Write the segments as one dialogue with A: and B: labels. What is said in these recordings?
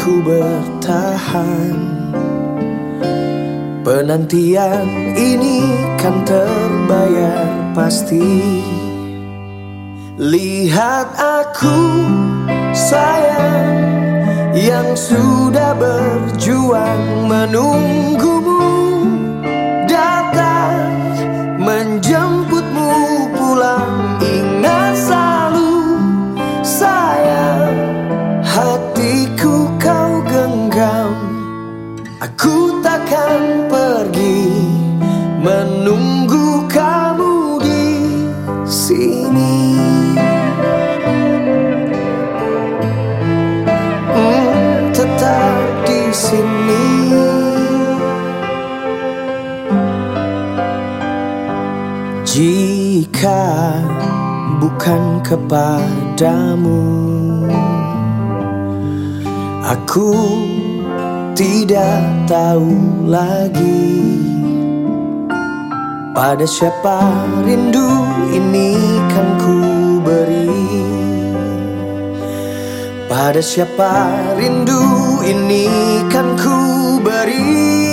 A: membuatku bertahan. Penantian ini kan terbayar pasti Lihat aku sayang Yang sudah berjuang menunggumu sini. Jika bukan kepadamu, aku tidak tahu lagi pada siapa rindu ini kan ku beri pada siapa rindu ini kan ku beri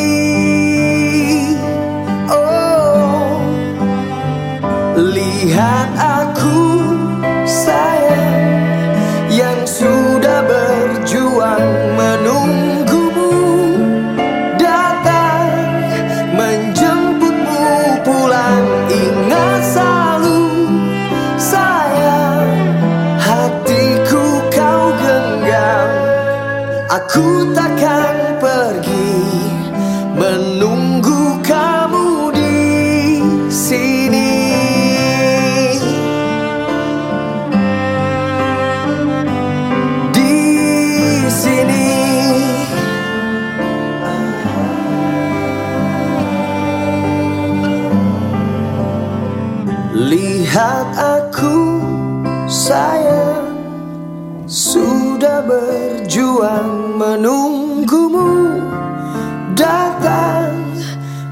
A: aku takkan pergi menunggu kamu di sini. Di sini. Lihat aku sayang Sudah berjuang menunggumu Datang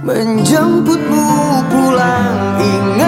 A: menjemputmu pulang. Ingat